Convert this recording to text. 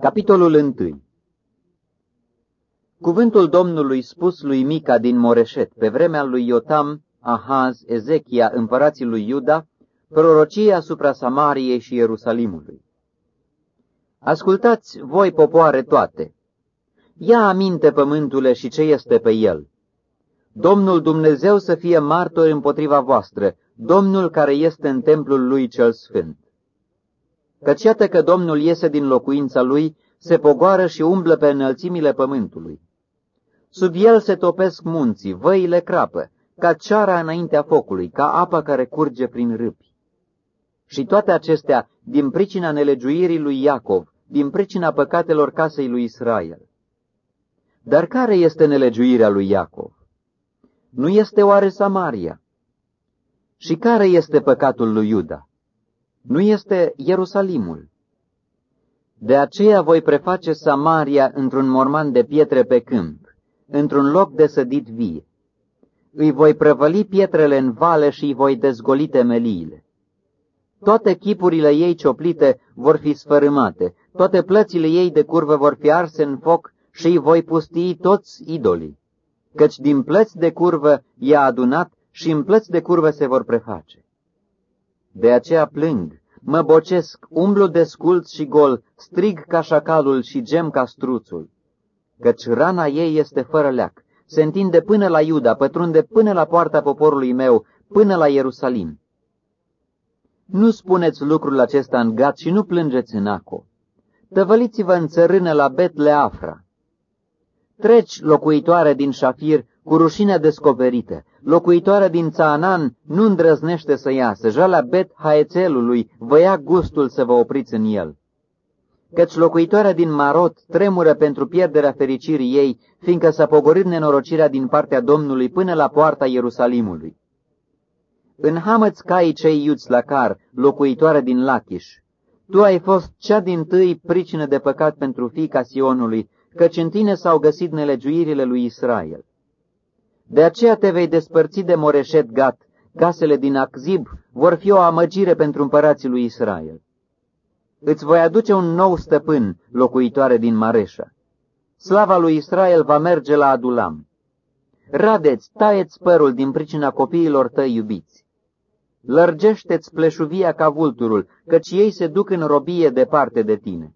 Capitolul 1 Cuvântul Domnului spus lui Mica din Moreșet, pe vremea lui Iotam, Ahaz, Ezechia, împărații lui Iuda, prorocie asupra Samariei și Ierusalimului. Ascultați voi, popoare toate! Ia aminte pământule și ce este pe el. Domnul Dumnezeu să fie martor împotriva voastră, Domnul care este în templul lui cel sfânt. Căci iată că Domnul iese din locuința lui, se pogoară și umblă pe înălțimile pământului. Sub el se topesc munții, văile crapă, ca ceara înaintea focului, ca apa care curge prin râpi. Și toate acestea din pricina nelegiuirii lui Iacov, din pricina păcatelor casei lui Israel. Dar care este nelegiuirea lui Iacov? Nu este oare Samaria? Și care este păcatul lui Iuda? Nu este Ierusalimul. De aceea voi preface Samaria într-un morman de pietre pe câmp, într-un loc de sădit vie. Îi voi prăvăli pietrele în vale și îi voi dezgoli temeliile. Toate chipurile ei cioplite vor fi sfărâmate, toate plățile ei de curvă vor fi arse în foc și îi voi pustii toți idolii, căci din plăți de curvă i-a adunat și în plăți de curvă se vor preface. De aceea plâng, mă bocesc, umblu de sculț și gol, strig ca șacalul și gem ca struțul, căci rana ei este fără leac, se întinde până la Iuda, pătrunde până la poarta poporului meu, până la Ierusalim. Nu spuneți lucrul acesta în gat și nu plângeți în aco. Tăvăliți-vă în țărână la Betleafra. Treci, locuitoare din Șafir, cu rușinea descoperită. Locuitoarea din Țaanan nu îndrăznește să iasă. Jalea Bet Haețelului vă ia gustul să vă opriți în el. Căci locuitoarea din Marot tremură pentru pierderea fericirii ei, fiindcă s-a pogorât nenorocirea din partea Domnului până la poarta Ierusalimului. În hamăți cai cei iuți la car, locuitoare din Lachiș. Tu ai fost cea din tâi pricină de păcat pentru fiica Sionului, căci în tine s-au găsit nelegiuirile lui Israel. De aceea te vei despărți de Moreșet Gat, casele din Aczib vor fi o amăgire pentru împărații lui Israel. Îți voi aduce un nou stăpân, locuitoare din Mareșa. Slava lui Israel va merge la Adulam. Radeți, taieți părul din pricina copiilor tăi iubiți. Lărgește-ți pleșuvia ca vulturul, căci ei se duc în robie departe de tine.